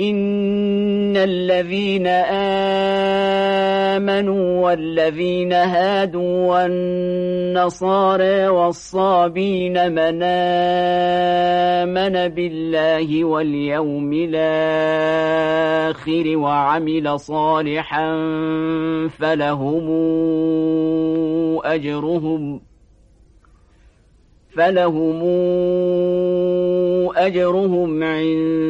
إن الذين آمنوا والذين هادوا والنصارى والصابين من آمن بالله واليوم الآخر وعمل صالحا فلهم أجرهم فلهم أجرهم عند